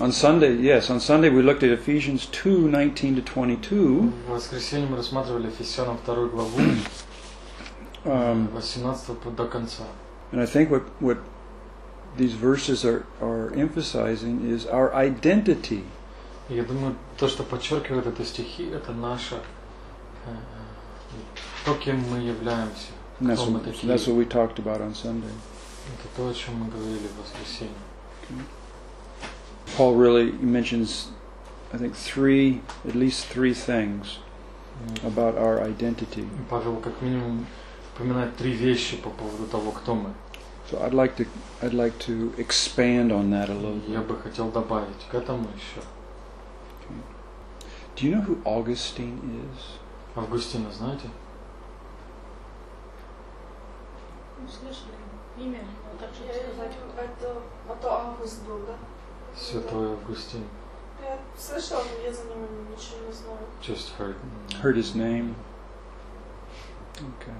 On Sunday, yes, on Sunday we looked at Ephesians 2 19 to 22. В воскресенье мы рассматривали Ефесянам вторую главу, Um, 18 по- до конца. and I think what, what these verses are, are emphasizing is our identity. И я думаю, то, что подчеркивает это стихи, это наше, э, то, кем мы являемся. And that's Кто мы what, такие. that's what we talked about on Sunday. Это то, о чем мы говорили в воскресенье. Paul really mentions, I think, three, at least three things about our identity. Павел как минимум упоминает три вещи по поводу того, кто мы. So I'd like to, I'd like to expand on that a little. Я бы хотел добавить к этому еще. Do you know who Augustine is? Августина, знаете? Ну, слышали имя, но так Я что сказать. думаю, это, это август был, да? Святой Августин. Я слышала, но я за ним ничего не знаю. Just heard. Heard his name. Okay.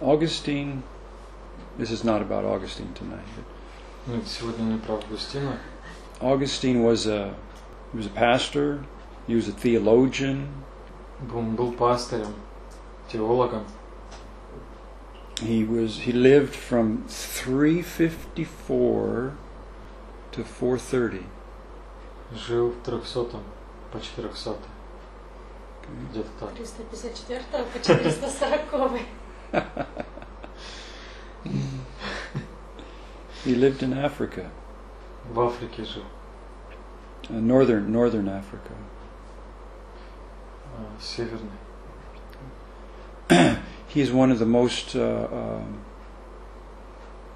Augustine, this is not about Augustine tonight, but Ну, сегодня не про Августина. Augustine was a, he was a pastor, he was a theologian, Он был пастырем, теологом. he was, he lived from 354 to 430. Жил в 300 по 400 Okay. где-то так. 354 по 440. He lived in Africa, В Африке жил. uh, northern, northern Africa. э, Северный. He is one of the most uh, um,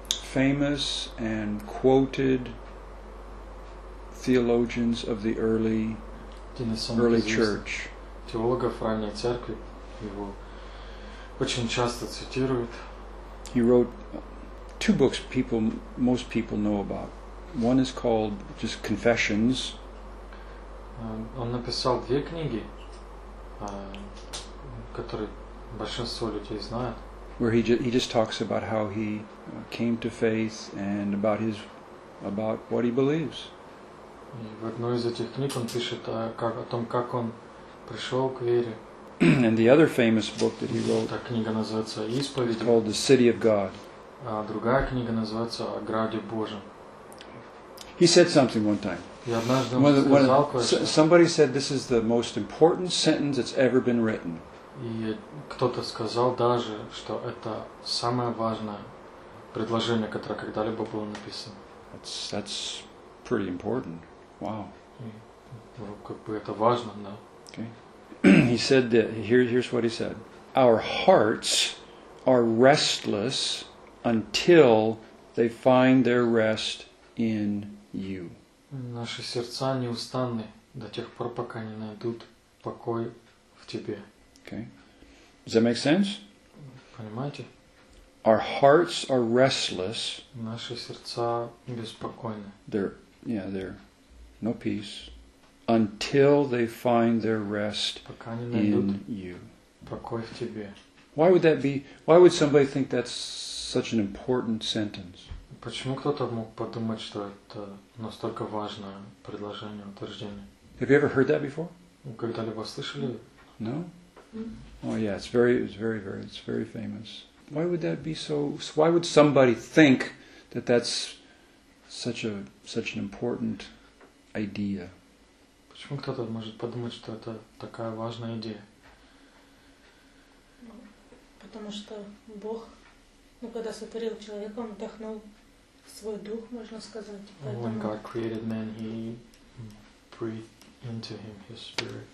famous and quoted theologians of the early Один из самых early известных church. теологов ранней церкви. Его очень часто цитируют. He wrote two books people most people know about. One is called just Confessions, Э, Он написал две книги, э, которые большинство людей знают. where he ju- he just talks about how he uh, came to faith and about his about what he believes. И в одной из этих книг он пишет о, как, о том, как он пришел к вере. and the other famous book that he wrote Эта книга называется «Исповедь», called The City of God. а другая книга называется «О Граде Божьем». He said something one time. И однажды он one сказал s- somebody said this is the most important sentence that's ever been written. и кто-то сказал даже, что это самое важное предложение, которое когда-либо было написано. That's that's pretty important. Wow. Ну, как бы это важно, да. he said that here, here's what he said. Our hearts are restless until they find their rest in you. Наши сердца неустанны до тех пор, пока не найдут покой в Тебе. Okay? Does that make sense? Понимаете? Our hearts are restless. Наши сердца беспокойны. They're yeah, they're no peace until they find their rest пока не найдут in you. покой в Тебе. Why would that be? Why would somebody think that's such an important sentence? Почему кто-то мог подумать, что это настолько важное предложение, утверждение? Have you ever heard that before? Вы когда-либо слышали? No. Oh yeah, it's very, it's very, very, it's very famous. Why would that be so? Why would somebody think that that's such a such an important idea? Почему кто-то может подумать, что это такая важная идея? Ну, Потому что Бог, ну, когда сотворил человека, он вдохнул свой дух, можно сказать. When Поэтому God created man, He breathed into him His spirit.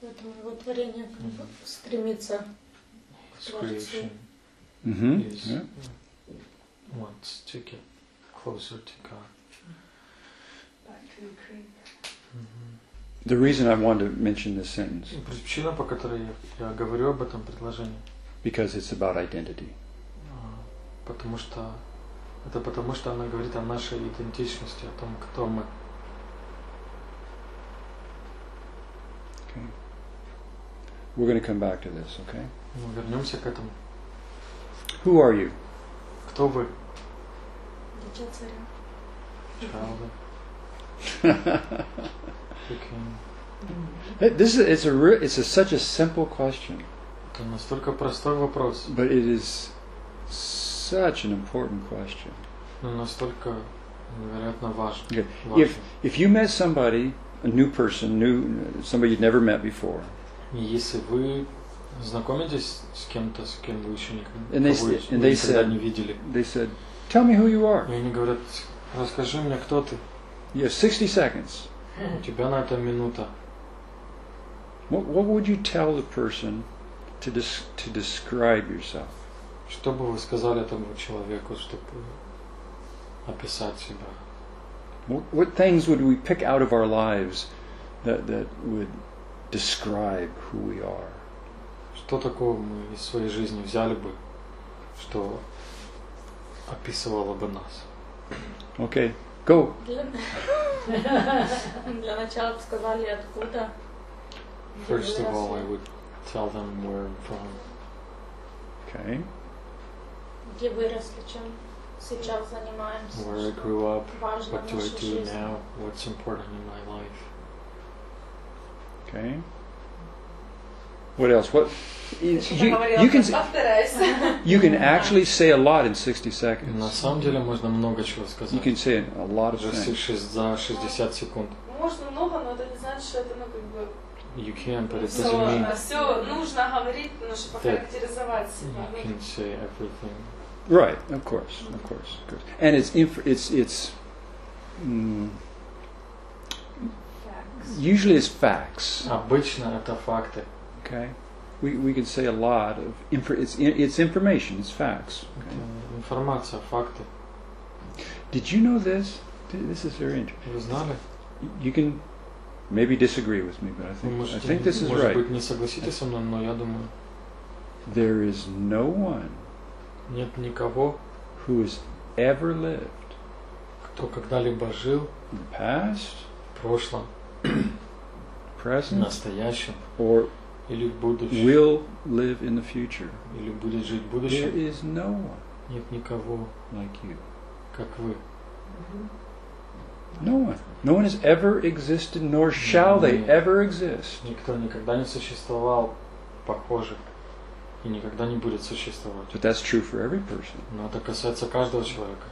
поэтому его творение как бы стремится His Творцу. creation Mm-hmm. is Yeah. wants to get closer to God. The reason I wanted to mention this sentence Причина, по которой я, я говорю об этом предложении, because it's about identity. а, потому что это потому что она говорит о нашей идентичности, о том, кто мы. Okay. We're going to come back to this. Okay. Мы вернемся к этому. Who are you? Кто вы? дитя царя. Child. Прикинь. this is it's a re- it's a, such a simple question, Это настолько простой вопрос, but it is such an important question. но настолько невероятно важный. Okay. важный. If if you met somebody, a new person, new somebody you'd never met before, И Если вы знакомитесь с кем-то, с кем вы еще никогда, And they кого вы s- and вы they никогда said- не видели, they said, "Tell me who you are." и они говорят, расскажи мне, кто ты. You have 60 seconds. У тебя на это минута. What, what would you tell the person to des- to describe yourself? Что бы вы сказали этому человеку, чтобы описать себя? What, what things would we pick out of our lives that, that would describe who we are? Что такого мы из своей жизни взяли бы, что описывало бы нас? Okay, go. Для, для начала бы сказали, откуда. где First of all, I выросли, would tell them where I'm from, Okay. Где выросли, чем сейчас занимаемся. where I что grew up, важно what в do I нашей do жизни. now, what's important in my life. Okay. What else? What you, Что you, говорила, you can повторяйся. you can actually say a lot in 60 На seconds. самом деле можно много чего You сказать. can say a lot of За things. шесть- за 60 секунд. Можно много, но это не значит, что это, ну, как бы, You can, but it doesn't сложно. mean Все нужно говорить, ну, чтобы that охарактеризовать себя. you can say everything. Right. Of course. Of course. Of course. And it's inf- it's it's mm, usually it's facts. Обычно это факты. Okay. We, we can say a lot of infor- it's it's information. It's facts. Это Okay. информация, факты. Did you know this? This is very interesting. Вы знали? You can maybe disagree with me, but I Вы think I можете, think this is может right. быть, не согласитесь со мной, но я думаю, There is no one нет никого, who has ever lived кто когда-либо жил in the past, в прошлом, в present, настоящем or или в будущем, will live in the future. или будет жить в There будущем. is no one Нет никого, like you. как вы. No one. No one has ever existed, nor shall they ever exist. Никто никогда не существовал похожих и никогда не будет существовать. But that's true for every person. Но это касается каждого человека.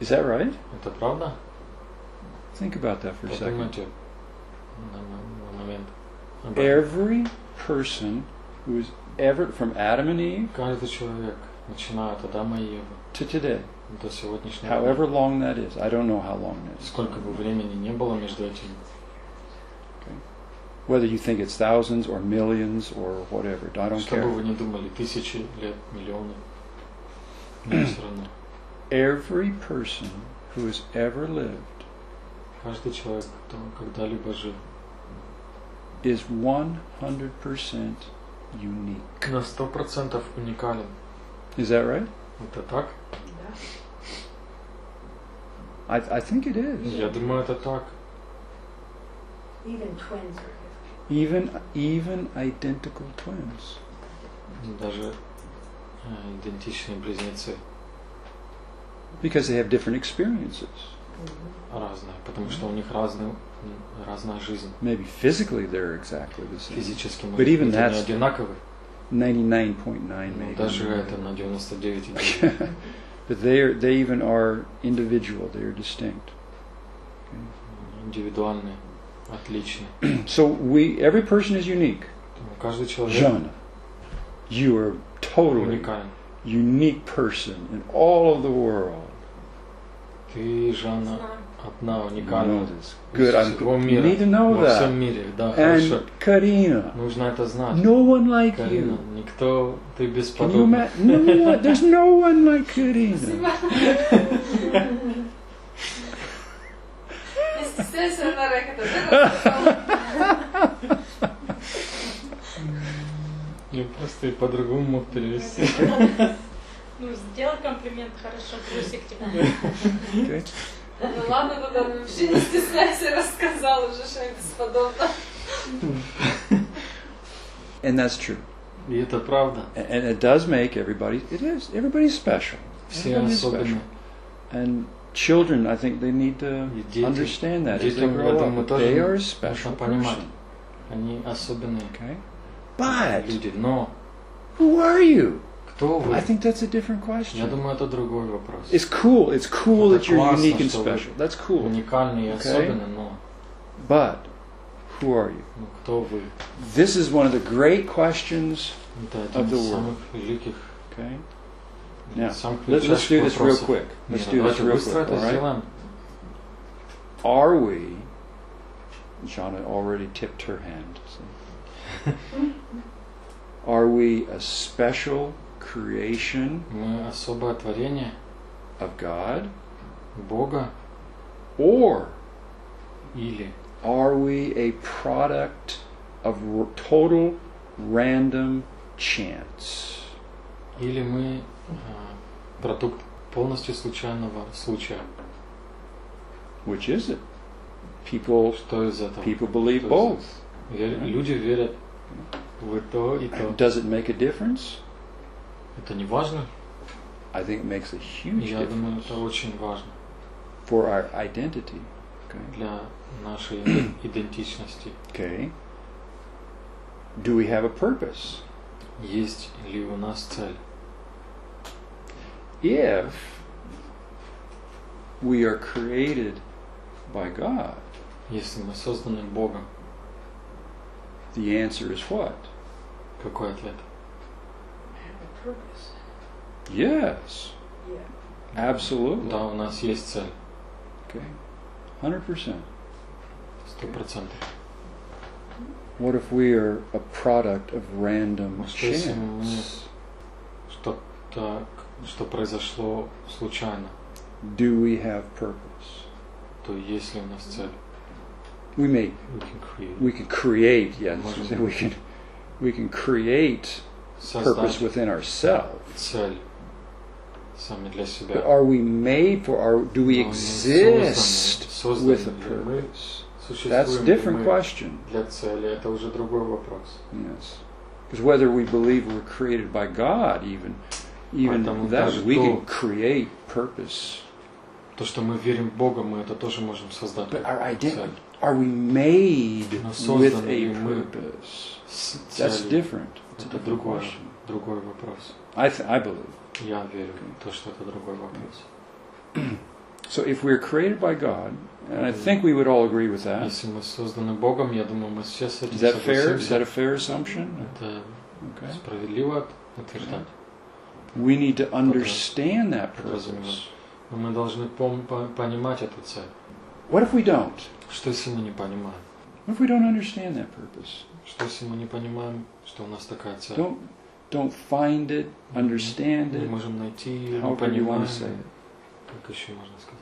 Is that right? Это правда? Think about that for a second. Подумайте Every person who's ever, from Adam and Eve Каждый человек, начиная от Адама и Евы to today, до сегодняшнего дня, however long that is, I don't know how long it is. сколько бы времени не было между этим, Whether you think it's thousands or millions or whatever, I don't что бы care. вы ни думали, тысячи лет, миллионы, мне все равно. Every person who has ever lived Каждый человек, кто когда-либо жил, is 100% unique. на сто процентов уникален. Is that right? Это так? I, I think it is. Я думаю, это так. Even twins are different. Even even identical twins. Даже э, идентичные близнецы Because they have different experiences. разные, потому что у них разный, разная жизнь. Maybe physically they're exactly the same. Физически может But even быть они that's- одинаковы, 99.9 но maybe. даже это на 99,9. But they are they even are individual. They are distinct. индивидуальные, отличные. So we every person is unique. Поэтому Каждый человек Jean, you are totally уникален. unique person in all of the world. Ты, Жанна, Знаю. одна уникальная. Good. I'm, всего you мира, need to know во всем мире. Да, хорошо. And Karina, Нужно это знать. no one like Карина, you. никто, ты Can you бесподобна. imagine? No one. There's no one like Karina. Это Я просто и по-другому мог перевести. Ну, сделай комплимент, хорошо, плюсик тебе. Okay. Ну ладно, тогда вообще не стесняйся, рассказал уже, что я бесподобна. And that's true. И это правда. And and it does make everybody. It is. Everybody's special. Все Everybody's особенные. special. And children, I think they need to И дети, understand that as they детям, я grow думаю, up. тоже They are a нужно special понимать. person. Они особенные Okay? But люди. Но who are you? кто вы? I think that's a different Я question. думаю, это другой вопрос. It's cool. It's cool Это that you're классно, unique and что вы special. That's cool. Уникальный и Okay. особенный, но But who are you? ну, кто вы? This is one of the great questions. Это Of один the из world. самых великих, Okay? Now, самых Let, let's величайших do this real вопросов quick. Let's мира. do this Давайте real быстро quick. это All right? сделаем. Are we? Shauna already tipped her hand. so. Are we a special creation Мы особое творение of God, Бога or или are we a product of r- total random chance? или мы э, продукт полностью случайного случая? Which is it? People Что из этого? people believe То both. есть вер- Люди верят в и то, и то. Does it make a difference? Это не важно? I think it makes a huge Я думаю, difference это очень важно for our identity. Okay. для нашей иде- идентичности. Okay. Do we have a purpose? Есть ли у нас цель? If we are created by God, Если мы созданы Богом, the answer is what? какой ответ? Yes. Absolutely. Да, у нас есть цель. Okay. 100%. Сто процентов. What if we are a product of random А что если chance? Что-то, что произошло случайно, Do we have purpose? то есть ли у нас цель? We may We can create. we can create, yes, Можем. we can we can create purpose Создать within ourselves. цель сами для себя. But are we made for our do we Но мы exist созданы, with a созданы ли мы, purpose? That's a существуем ли different мы question. для цели, это уже другой вопрос. Yes. Because whether we believe we're created by God even even Поэтому that даже we can то- create purpose. То, что мы верим в Бога, мы это тоже можем создать. But как our identity цель. are we made Но with созданы a ли мы purpose? С That's целью. different. It's a Это different другой, question. другой вопрос. I th- I believe. Я верю в то, что это другой вопрос. So if we're created by God, and I think we would all agree with that. Если мы созданы Богом, я думаю, мы все с этим Is that fair? Is согласимся. that a fair assumption? Это Okay. справедливо утверждать. We need to understand that purpose. Но мы должны пом- по- понимать эту цель. What if we don't? Что если мы не понимаем? What if we don't understand that purpose? Что если мы не понимаем, что у нас такая цель? Don't don't find it, understand Не it, можем найти, не however you want понимаем. to say it. Как еще можно сказать?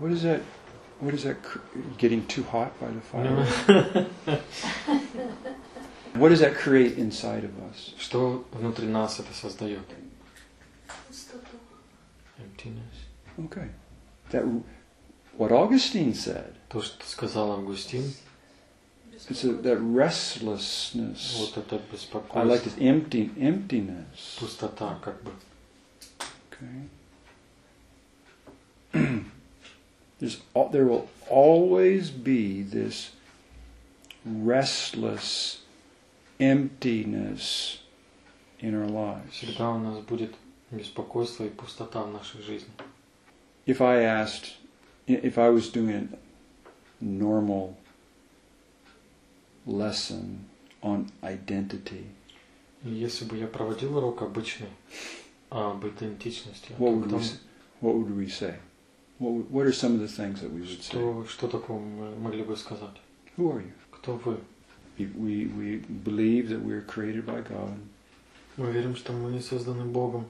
What is that? What is that? cr- Getting too hot by the fire? What does that create inside of us? Что внутри нас это создает? Пустоту. Emptiness. Okay. That what Augustine said. То, что сказал Августин, It's a, that restlessness. вот это I like беспокойство, this empty emptiness. пустота, как бы. Okay. There's al- there will always be this restless emptiness in our lives. Всегда у нас будет беспокойство и пустота в нашей жизни. If I asked, i- if I was doing a normal lesson on identity, И если бы я проводил урок обычный об идентичности, what то would we, там s- what would we say? What, would- what are some of the things that we would say? что, что такого мы могли бы сказать? Who are you? Кто вы? We, we, we believe that we are created by God, Мы верим, что мы созданы Богом,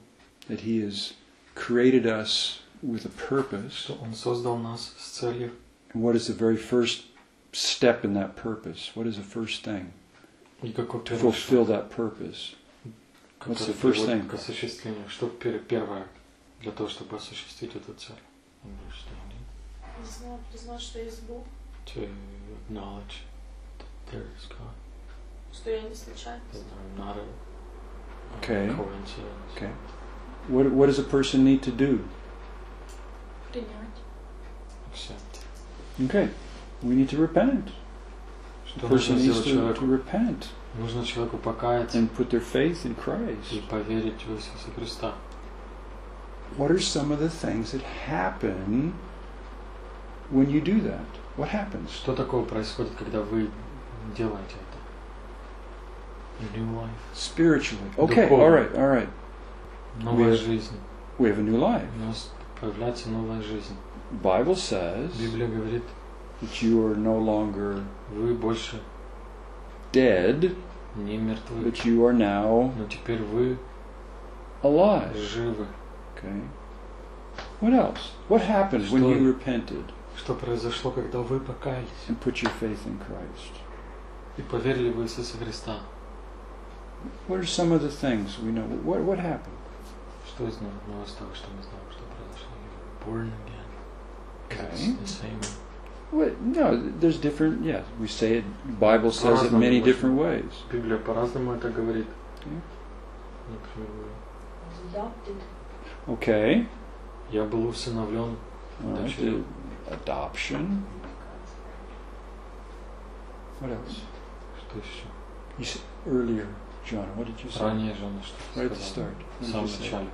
that He has created us with a purpose. что Он создал нас с целью. And what is the very first step in that purpose? What is the first thing И какой to первый fulfill шаг, that purpose? what's который the first приводит thing? к осуществлению? Что пер- первое для того, чтобы осуществить эту цель? Understanding. Не знаю, признать, что есть Бог, To acknowledge that there is God. что я не случайно. That I'm not a, a Okay. coincidence. Okay. What, what does a person need to do принять. Все. Okay, we need to repent. The Что person нужно needs сделать to, человеку? to repent Нужно человеку покаяться and put their faith in и Christ. поверить в Иисуса Христа. What are some of the things that happen when you do that? What happens? Что такого происходит, когда вы делаете это? New life. Spiritually. Okay, Духовно. all right, all right. Новая We- жизнь. We have a new life. У нас появляется новая жизнь. Bible says Библия говорит, that you are no longer вы больше dead, не мертвы, but you are now но теперь вы alive. живы. Okay. What else? What happened when Что- you repented Что произошло, когда вы покаялись and put your faith in Christ? и поверили в Иисуса Христа? What are some of the things we know? What, what happened? Что из нов- новостей, что мы знаем, что произошло? You were Born again. Okay. It's the same. What, no, there's different, yes, we say it, the Bible says it many different ways. Библия по-разному это говорит. Yeah. Например, Adopted. Okay. я был усыновлен. All right. Adoption. the Adoption. What else? Что еще? You said earlier, John, what did you say? Ранее жена что Right at the сказала. start. В What did самом you say? начале.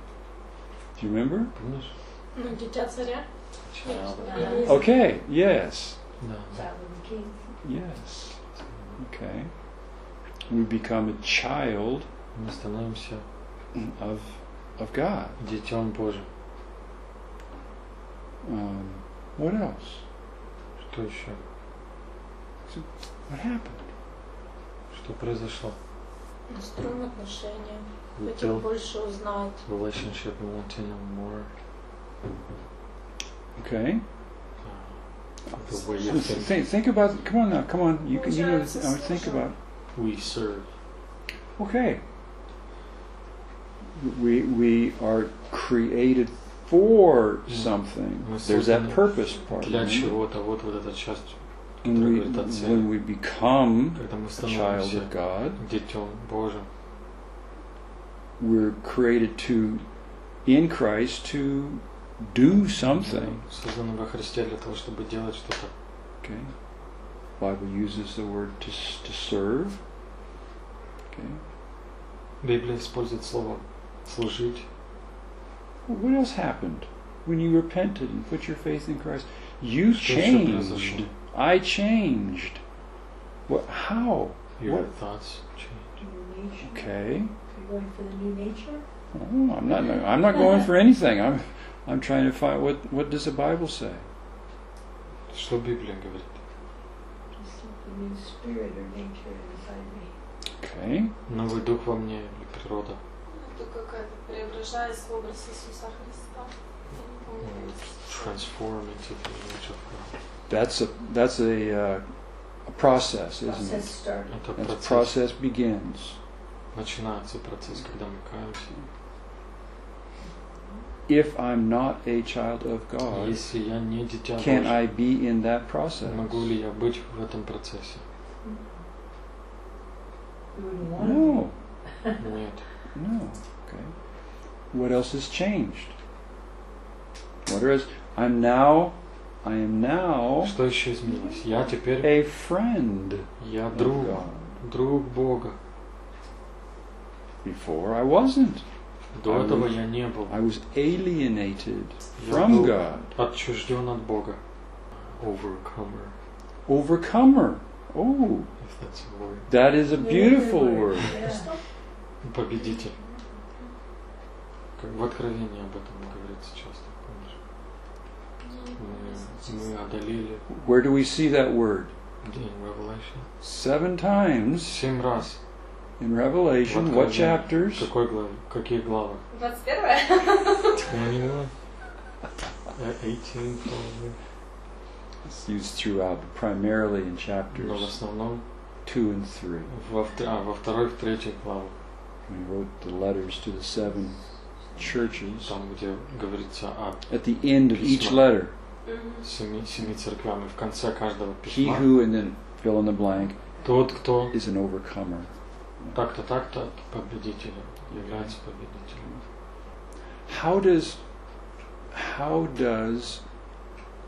Do you remember? Помнишь? Ну, дитя царя. Child. Или- Okay, yes. Да. Child of the king. Yes. Okay. We become a child Мы становимся of of God. детем Божьим. Um, what else? Что еще? What happened? Что произошло? Строим отношения. We Хотим built больше узнать. relationship and want to know more. Okay. Uh, the way you think. Think, think about. Come on now. Come on. You can. You know. Получается, I would think слушай. about. We serve. Okay. We we are created for Mm. something. Мы There's that созданы purpose part. Для remember? чего-то. Вот, вот эта часть, When которая we говорит о цели. when we become Когда мы a child становимся of God, детем Божьим, we're created to in Christ to do something. мы созданы во Христе для того, чтобы делать что-то. Okay. Bible uses the word to s- to serve. Okay. Библия использует слово служить. What else happened when you repented and put your faith in Christ? You Что еще changed. произошло? I changed. What? How? Your What? thoughts change. New nature. Okay. You're going for the new nature? Oh, I'm not. I'm not going for anything. I'm. I'm trying to find what. What does the Bible say? Что Библия говорит? Just the new spirit or nature inside me. Okay. Новый дух во мне или природа? Это какая-то преображаясь в образ Иисуса Христа. Я не помню. Transform into the image of God. That's a. That's a. Uh, a process, isn't Process it? started. Это That процесс. process begins. Начинается процесс, когда мы каемся. If I'm not a child of God, Если я не дитя can Божье, I be in that process? могу ли я быть в этом процессе? You wouldn't want No. Нет. No. Okay. What else has changed? What is? I'm now. I am now Что еще изменилось? Я теперь, a friend я of друг, God. друг Бога. Before I wasn't. До I этого was- я не был. I was alienated Я from был God. отчужден от Бога. Overcomer, Overcomer. Oh, if that's a word. that is a beautiful word. Yeah. Победитель. Как в Откровении об этом говорится часто, помнишь? Мы, мы одолели Where do we see that word? где in Revelation. Seven times Семь раз. in Revelation. What Откровении. chapters? Какой главе? Какие главы? 21 21. Uh, 18 probably. It's used throughout, but primarily in Но в chapters основном two and three. во, вт- а, во второй, в третьей главе. When he wrote the letters to the seven churches. Там, где говорится о At the end of each Письма. letter, семи, семи церквям. И в конце каждого he письма who, and then fill in the blank, тот, кто is an overcomer. так-то, так-то победителем, является победителем. How does how does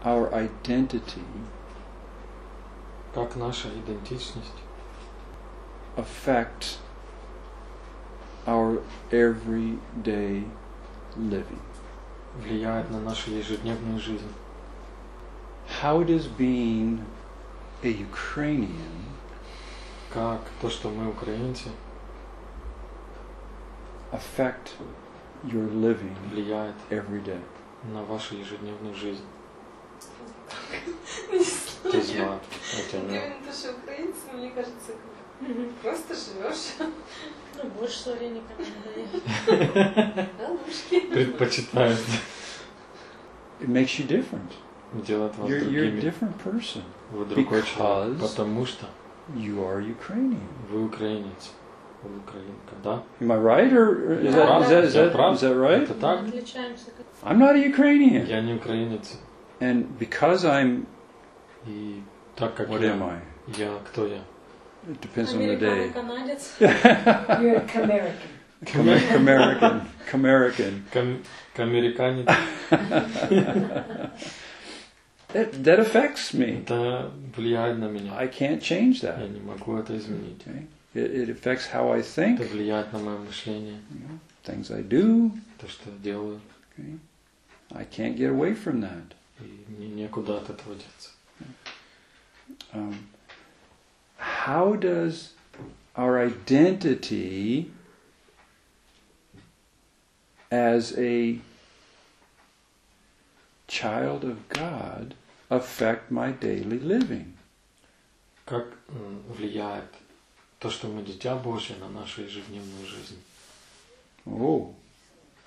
our identity Как наша идентичность affect our everyday living? влияет на нашу ежедневную жизнь. How does being a Ukrainian Как то, что мы украинцы, affect your living влияет every day? на вашу ежедневную жизнь. Не Ты знаю. знала, это не. То, что украинцы, мне кажется, просто живешь. Ну, больше с варениками надо Да, ложки. Предпочитают. It makes you different. Делать вас You're, you're a другими. different person. Вы другой человек. because- Потому что You are Ukrainian. вы украинец. Вы украинка, да? Am I right, or or is Yeah, that is that is yeah, that, прав. is that right? Это Мы так? отличаемся. как- I'm not a Ukrainian, Я не украинец. and because I'm И так как what я, am I? я кто я? It depends on the Американо, day. канадец. You're a American. Come- American, American. Кам- Камериканец. That that affects me. Это влияет на меня. I can't change Я that. не могу это изменить. Okay, it, it affects how I think, Это влияет на мое мышление, you know, things I do. то, что я делаю. Okay, I can't get away from that. И мне некуда от этого деться. Um, how does our identity as a child of God affect my daily living? Как м, влияет то, что мы дитя Божье, на нашу ежедневную жизнь? Oh,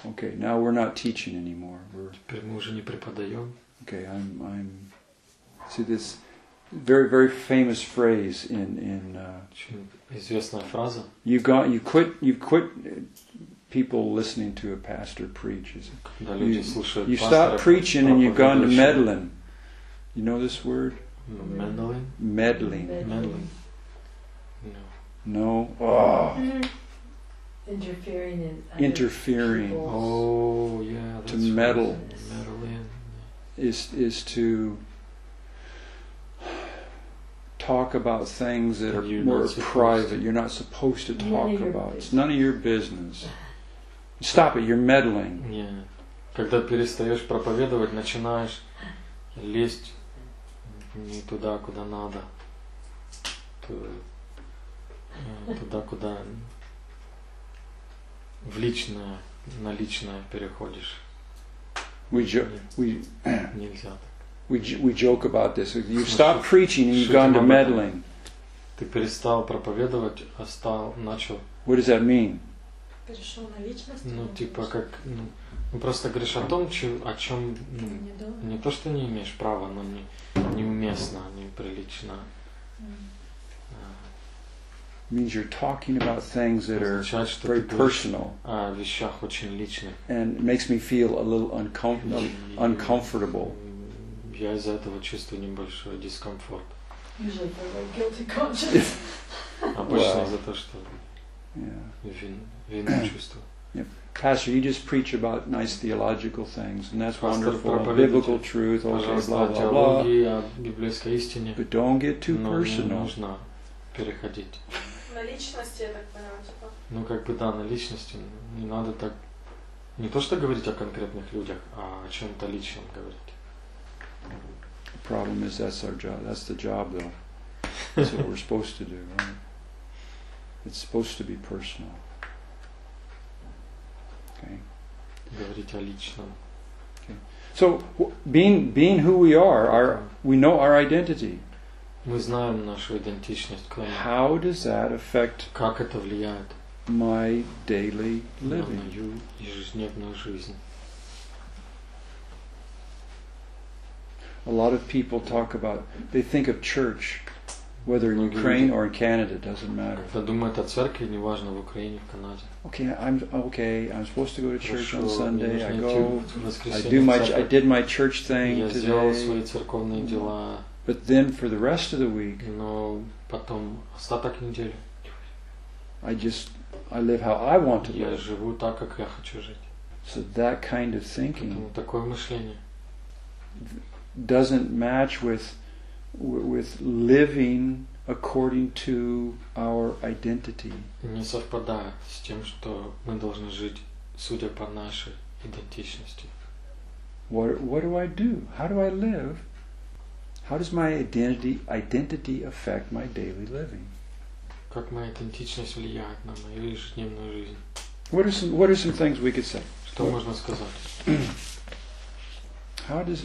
okay. Now we're not teaching anymore. We're Теперь мы уже не преподаем. okay. I'm. I'm. See this very very famous phrase in in. Uh, Очень известная фраза. you got you quit you quit uh, people listening to a pastor preach. Is Когда люди You- слушают You пастора, stop preaching and you've gone to проповедующего. meddling. You know this word? Meddling? Meddling. Meddling. No. No? Oh. Мгм. Interfering in other Interfering. people's- Oh, yeah. To that's right. meddle. Meddle in. Is, is to talk about things that are You're more not supposed private. to. You're not supposed to None talk of your about. It's business. none of your business. Stop it. You're meddling. Не. Когда перестаешь проповедовать, начинаешь лезть не туда, куда надо. Э, Туда, куда в личное, на личное переходишь. We, jo- we, Нельзя так. we, j- we joke about this. You stop preaching and you've gone to meddling. Ты перестал проповедовать, а стал, начал, What does that mean? Перешел на личность. ну, типа, что- как, ну, ну, просто говоришь о том, о чем, ну, не то, что не имеешь права, но не, неуместно, неприлично. М. It means you're talking about things that are означает, что very ты говоришь personal о вещах очень личных. and it makes me feel a little uncom- И, uncomfortable. м, Я из-за этого чувствую небольшой дискомфорт. Usually for a guilty conscience. Обычно Wow. из-за того, что Yeah. вин, вину чувствую. Pastor, you just preach about nice theological things, and that's Pastor, wonderful, проповедуйте, biblical truth, okay, Пожалуйста, blah, о blah, blah. теологии, о библейской истине. But don't get too но не personal. нужно переходить. На личности, я так поняла, типа. Ну, как бы, да, на личности не надо так... Не то, что говорить о конкретных людях, а о чем-то личном говорить. The problem is that's our job. That's the job, though. That's what we're supposed to do, right? It's supposed to be personal. Okay. Говорить о личном. So, w- being being who we are, our we know our identity. Мы знаем нашу идентичность, кто мы. How does that affect Как это влияет my daily на living? мою ежедневную жизнь. A lot of people talk about, they think of church, whether in Многие Ukraine люди- or in Canada, doesn't matter. Когда думают о церкви, неважно, в Украине, в Канаде. Okay, I'm okay. I'm supposed to go to church on Хорошо, мне Sunday. I нужно go. идти в I воскресенье do в my. I церковь. did my church thing Я сделал today. свои церковные дела, But then for the rest of the week, но потом остаток недели I just I live how I want to я live. живу так, как я хочу жить. So that kind of thinking, Поэтому такое мышление, doesn't match with with living according to our identity. не совпадает с тем, что мы должны жить, судя по нашей идентичности. What what do I do? How do I live? How does my identity identity affect my daily living? Как моя идентичность влияет на мою ежедневную жизнь? What are some what are some things we could say? Что можно сказать? How does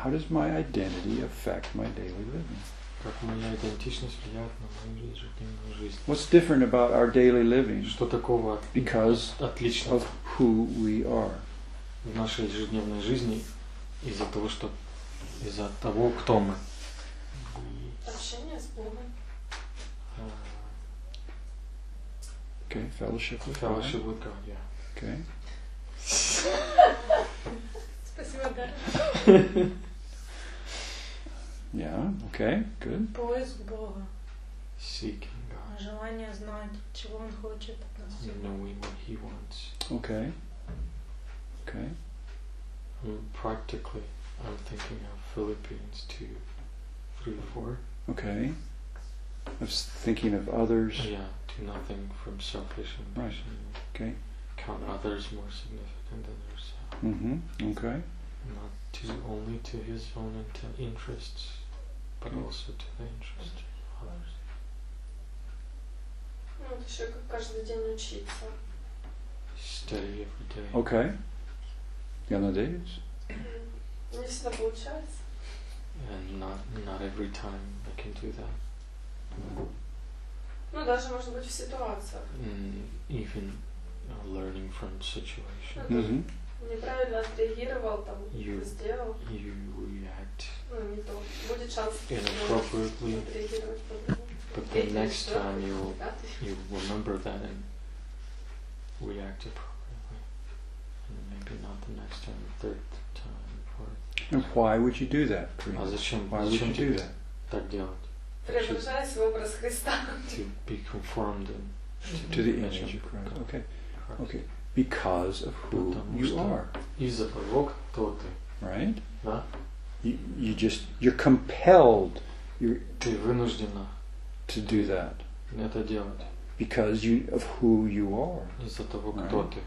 how does my identity affect my daily living? Как моя идентичность влияет на мою ежедневную жизнь? What's different about our daily living Что такого because отличного of who we are? в нашей ежедневной жизни из-за того, что из-за того, кто мы? Общение с Богом. Э, Okay, fellowship with God. Fellowship with God, yeah. Okay. Спасибо, Дарья. Yeah, okay, good. Поиск Бога. Seeking God. Желание знать, чего Он хочет от нас. Knowing what He wants. Okay. Okay. Um, practically, I'm thinking of Philippians 2, 3, 4. Okay. I was thinking of others. Yeah, do nothing from selfish ambition. Right. Okay. Count others more significant than yourself. Mm-hmm. Okay. Not to only to his own interests but Mm. also to the interest of others. Ну, вот еще как каждый день учиться. Study every day. Okay. Yeah, надеюсь. Не всегда получается. And not not every time I can do that. Ну, даже, может быть, в ситуациях. Mm, even uh, learning from situation. Ну, Mm-hmm. Неправильно отреагировал, там, You- сделал. You react Ну, не то. Будет шанс inappropriately, отреагировать по-другому. but the Третий, next четвертый, time you'll пятый. you remember that and react appropriately. And maybe not the next time, third time, fourth. And why would you do that? А Karina? зачем, Why would зачем you do тебе that? так делать? Преображаясь в образ Христа. To be conformed in, To the image of Christ. Okay. Christ. Okay. Because of who Потому you что- are, Из-за того, кто ты, right? да? You, you just you're compelled you're, Ты вынуждена to do that это делать because you of who you are. из-за того, кто Right. ты.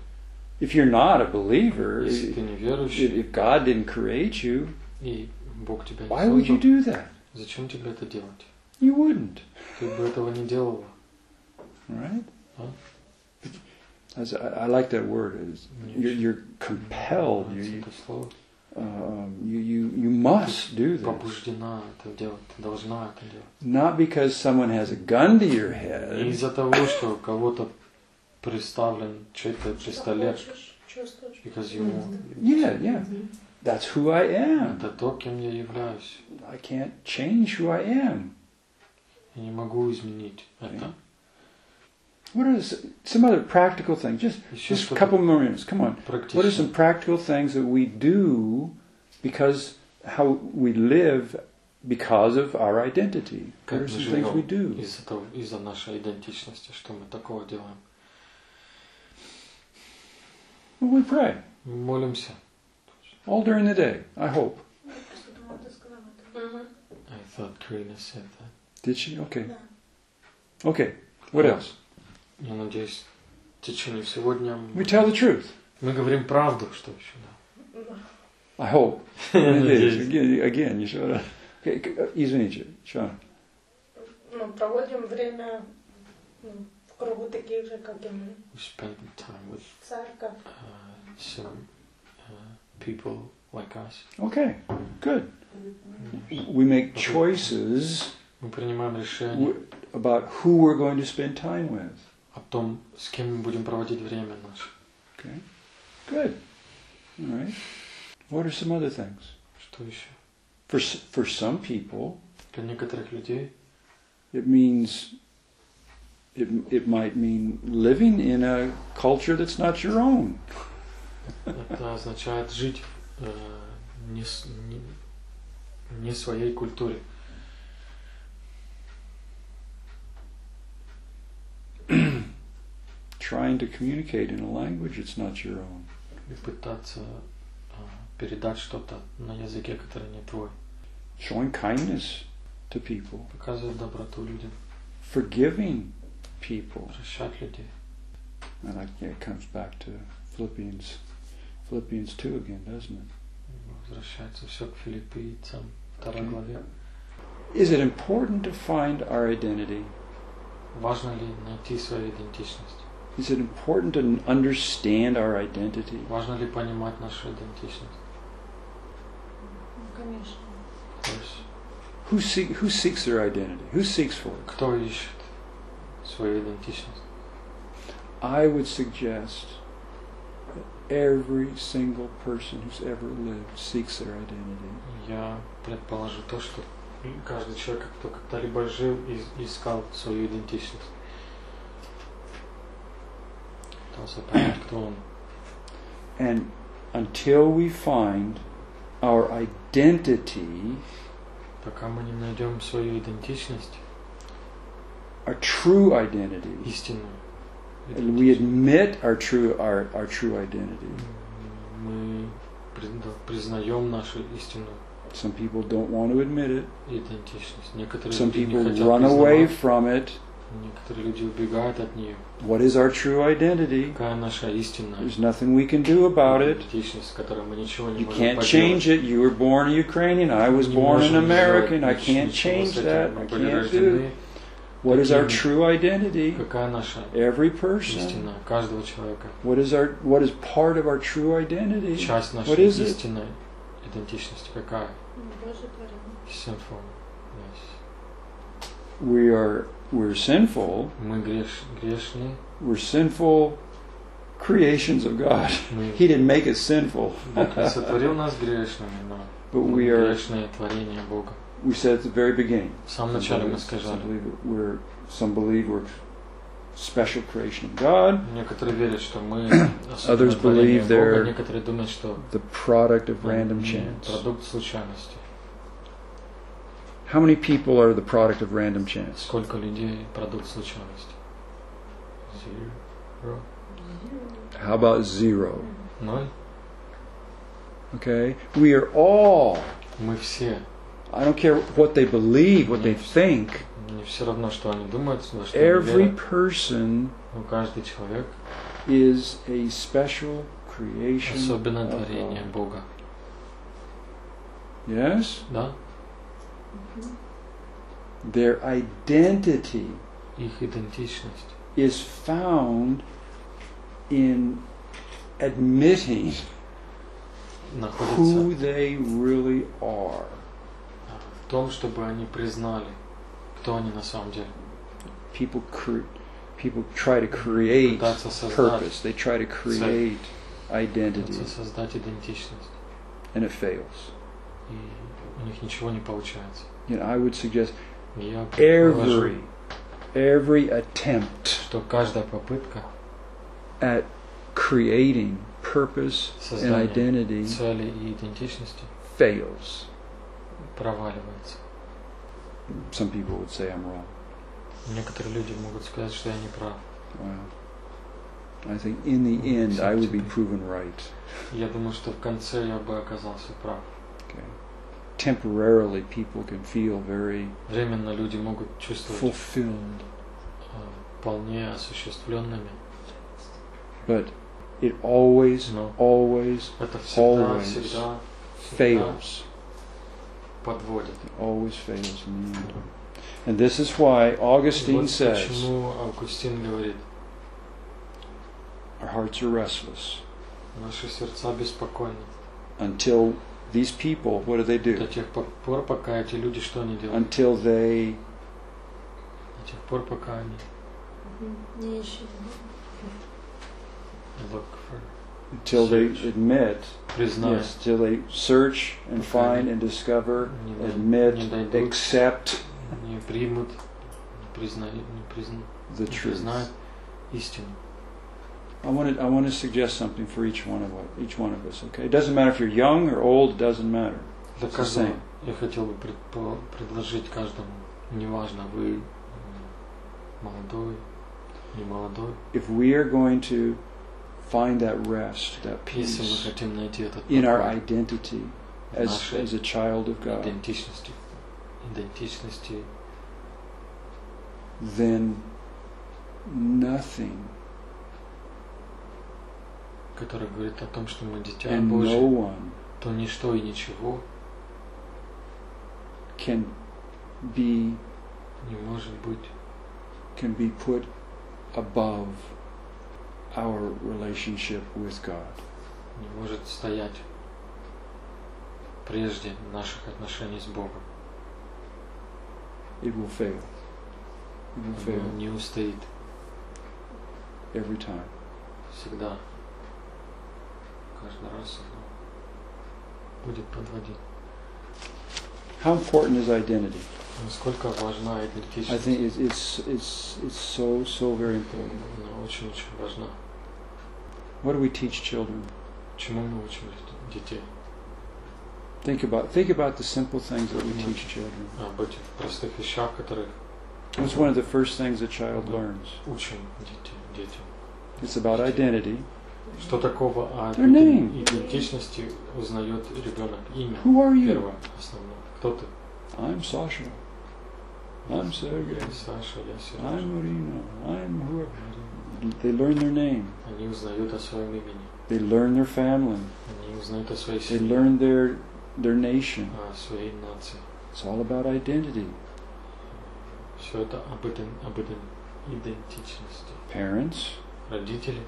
If you're not a believer, Если if, ты неверующий, if God didn't create you, и Бог тебя не why would you создал, do that? зачем тебе это делать? You wouldn't, Ты бы этого не делала. right? Huh? As I, I like that word. Is Мне you're, очень you're compelled. You, нравится you, это слово. um, you, you, you must do this. Побуждена это делать, ты должна это делать. Not because someone has a gun to your Не head, из-за того, что у кого-то приставлен чей-то Что пистолет, хочешь, чувствуешь. because ему Yeah, yeah. That's who I am. это то, кем я являюсь. I can't change who I am. Я не могу изменить это. What are s- some other practical things? Just, Еще just a что-то couple more minutes. Come on. What are some практичное. practical things that we do because how we live because of our identity? What Как are мы some things we живем do? из-за того- из-за нашей идентичности, что мы такого делаем. Well, we pray Мы молимся. all during the day. I hope. Я просто думала, ты сказала это. Мгм. I thought Karina said that. Did she? Okay. Да. Okay. What else? Я надеюсь, в течение всего дня We tell the truth. мы говорим правду, что еще, да. I hope. Я Надеюсь. надеюсь. Again, again, you should. Okay, c- uh, Извините, Sean. Ну, проводим время ну, в кругу таких же, как и мы. We spend time with Церковь. uh, some uh, people like us. Okay, good. We make choices Мы принимаем решение w- about who we're going to spend time with. О том, с кем мы будем проводить время наше. Okay, good. All right. What are some other things? Что еще? For for some people, Для некоторых людей it means it it might mean living in a culture that's not your own. это означает жить э, не, не, не своей культуре. Trying to communicate in a language that's not your own. И пытаться э, передать что-то на языке, который не твой. showing kindness to people, Показывать доброту людям, forgiving people. прощать людей. And I, yeah, it comes back to Philippians, Philippians 2 again, doesn't it? Возвращается все к филиппийцам, второй Окей. главе. Is it important to find our identity? Важно ли найти свою идентичность? Is it important to understand our identity? Важно ли понимать нашу идентичность? Ну, конечно. То есть, Who, seek, who seeks their identity? Who seeks for it? кто ищет свою идентичность? I would suggest that every single person who's ever lived seeks their identity. Я предположу то, что каждый человек, кто когда-либо жил, и- искал свою идентичность. And until we find our identity, Пока мы не найдем свою идентичность, our true identity, истинную and we идентичность, admit our true our, our true identity. мы при- да, признаем нашу истинную Some people don't want to admit it. идентичность. Некоторые Some люди не people хотят run away признавать, from it. некоторые люди убегают от нее. What is our true identity? Какая наша истинная There's nothing we can do about it. идентичность, с которой мы ничего не You можем can't поделать. change it. You were born a Ukrainian. I was Не born an можем American. I сделать can't ничего change с этим. that. Мы I были can't do. рождены. What is our такими. true identity? Какая наша Every person. истинная каждого человека? What is our what is part of our true identity? Часть нашей What is it? истинной идентичности какая? Ну, Божье творение. Sinful. Yes. We are we're sinful. Мы греш, грешны. We're sinful creations of God. Мы, He didn't make us sinful, Бог не сотворил нас грешными, но but мы we are. грешные творения Бога. We said at the very beginning. В самом Some начале мы believe, some сказали. believe that we're some believe we're special creation of God, Некоторые верят, что мы Others особенное творение believe they're- Бога, некоторые думают, что the product of random мы chance. продукт случайности. How many people are the product of random chance? Сколько людей продукт случайности? Zero. How about zero? Ноль. Okay, we are all. Мы все. I don't care what they believe, what they Yes. think. Мне все равно, что они думают, во что они Every верят. person Но каждый человек is a special creation. особенное of творение God. Бога. Yes, Да? their identity Их идентичность is found in admitting находится who they really are. в том, чтобы они признали, кто они на самом деле. People cre- people try to create Пытаться создать, purpose. They try to create identity, пытаться создать идентичность. and it fails. У них ничего не получается. You know, I would suggest я every every attempt что каждая попытка at creating purpose and identity цели и идентичности fails. проваливается. Some people would say I'm wrong. Некоторые люди могут сказать, что я не прав. Well, I think in the end I would be proven right. Я думаю, что в конце я бы оказался прав. Okay. Temporarily, people can feel very Временно люди могут чувствовать fulfilled, э, вполне осуществленными, but it always, но always это всегда, Always. всегда, всегда fails. подводит. It always fails in the end. And this is why И Augustine вот says почему Августин говорит, our hearts are restless наши сердца беспокойны. until these people, what do they До do? тех пор- пор, пока эти люди что они делают? Until they До тех пор, пока они Не ищет. look for, until they Search. admit, признают, yes, till they search and Okay. find and discover, не, дай- admit, не дойдут, accept не примут, не признают, не призна- the не truth. признают истину. I want to I want to suggest something for each one of us, each one of us. Okay, it doesn't matter if you're young or old. It doesn't matter. Для It's the каждого same. я хотел бы предпо- предложить каждому, неважно, вы м, молодой, не молодой, If we are going to find that rest, that Если мы peace хотим найти этот in our покой identity в as, нашей as a child of God, идентичности, идентичности, then nothing который говорит о том, что мы дитя and no Божье, one то ничто и ничего can be не может быть can be put above our relationship with God. не может стоять прежде наших отношений с Богом. It will fail. It will fail не устоит every time. всегда. Каждый раз оно будет подводить. How important is identity? Насколько важна I идентичность? think it's it's it's, it's so so very important. Она очень-очень важна. What do we teach children? Чему мы учим детей? Think about think about the simple things that we teach children. Об этих простых вещах, которых What's one of the first things a child learns? учим детей, детям. It's about identity. Что такого о идентичности узнает ребенок? Имя. Who are you? Первое, основное. Кто ты? I'm Sasha. I'm Sergey. Саша, я Сережа. I'm Marina. I'm whoever. They learn their name. Они узнают о своем имени. They learn their family. Они узнают о своей They семье, learn their their nation. о своей нации. It's all about identity. Все это об, иден- об иден- идентичности. Parents, Родители,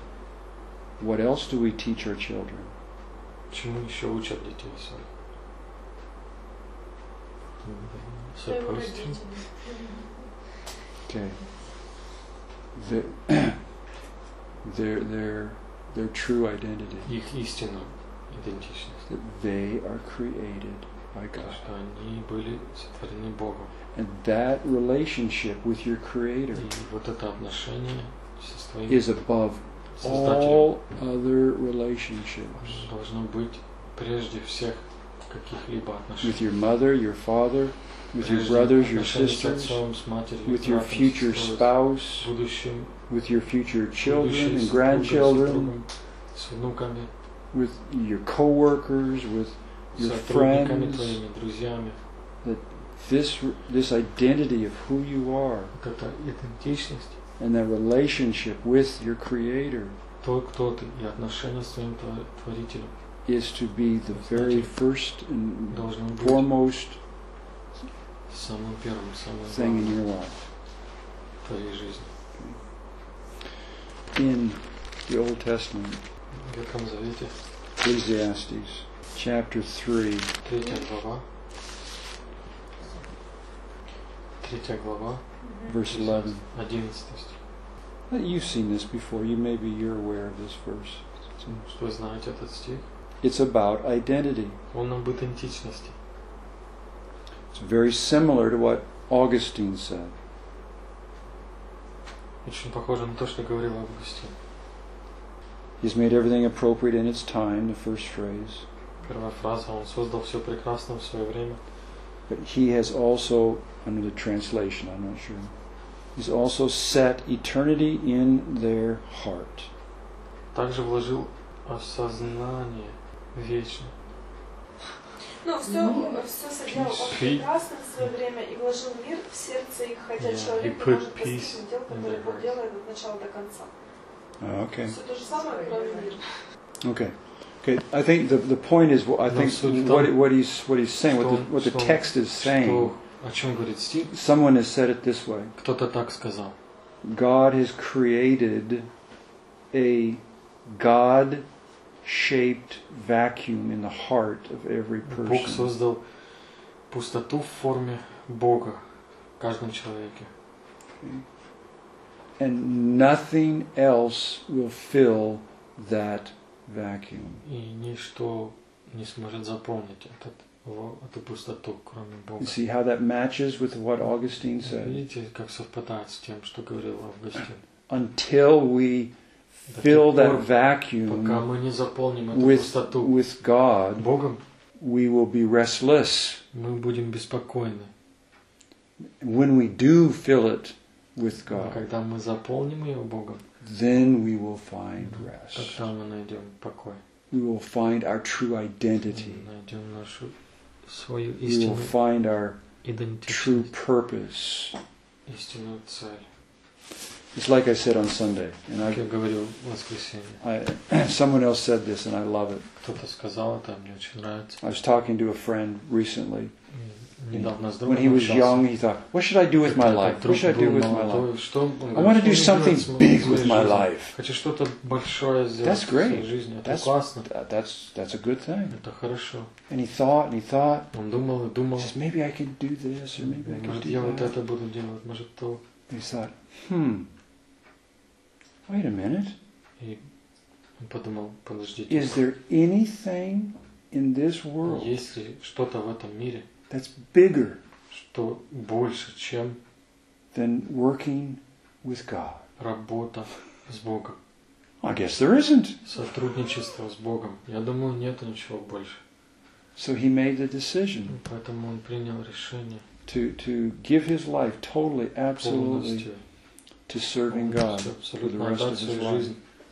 what else do we teach our children? чему еще учат детей своих? Своего Supposed to. родителя. Okay. Their their their, their true identity. Их истинную идентичность. That they are created by То, God. что они были сотворены Богом. And that relationship with your creator И вот это отношение со своим is above Создателем all other relationships. должно быть прежде всех каких-либо With отношений. your mother, your father, with your Прежде brothers, your отношения с sisters, отцом, с матерью, with с your братом, future сестрой, spouse, с будущим, with your future будущей children and супругой, grandchildren, супругом, с внуками, with your coworkers, with с your сотрудниками friends. твоими, друзьями. This this identity of who you are Вот эта идентичность, and that relationship with your creator то, кто ты, и отношения с твоим твор- творителем is to be the very first and должно быть foremost самым первым, самым thing in главным your life. в твоей жизни. In the Old Testament, В Ветхом Завете, Ecclesiastes chapter 3, третья глава, третья глава, verse 11. 11 стих. Uh, You've seen this before. You maybe you're aware of this verse. Вы знаете этот стих? It's about identity. Он об идентичности. It's very similar to what Augustine said. Очень похоже на то, что говорил Августин. He's made everything appropriate in its time, the first phrase. Первая фраза, он создал все прекрасно в свое время, But he has also, under the translation, I'm not sure, he's also set eternity in their heart. также вложил осознание вечное. Ну, все, все соделал он Peace. прекрасно в свое время и вложил мир в сердце их, хотя Yeah, человек he не put может peace постигнуть дел, in которые their Бог hearts. делает от начала до конца. Okay. Все то же самое, кроме мира. Okay. Okay. I think the, the point is, I think суть в what, том, what he's what he's saying, what the, что- what the что- text is saying. Что, о чем говорит стих? Someone has said it this way: Кто-то так сказал. God has created a God-shaped vacuum in the heart of every Бог person. создал пустоту в форме Бога в каждом человеке. And nothing else will fill that vacuum. И ничто не сможет заполнить этот, you see how that matches with what Augustine said? Until we fill that vacuum with, with God, we will be restless. When we do fill it with God, then we will find rest. We will find our true identity Мы найдем нашу свою We will истинную find our true идентичность, purpose. истинную цель. It's like I said on Sunday, and Как I, я говорил в воскресенье. I someone else said this, and I love it. Кто-то сказал это, мне очень нравится. I was talking to a friend recently. when he was young, he thought, what should I do with my life? What should I do with my life? I want to do something big with my life. That's great. That's, that's, that's a good thing. And he thought and he thought. He says, maybe I can do this or maybe I can do that. And he thought, hmm, wait a minute. Is there anything in this world Есть ли что-то в этом мире, that's bigger что больше, чем than working with God?" работа с Богом? I guess there isn't. Сотрудничество с Богом. Я думаю, нет ничего больше. So he made the decision Поэтому он принял решение to, to give his life totally, absolutely полностью, to serving God полностью, for the абсолютно rest of отдать his свою life. жизнь служению Богу.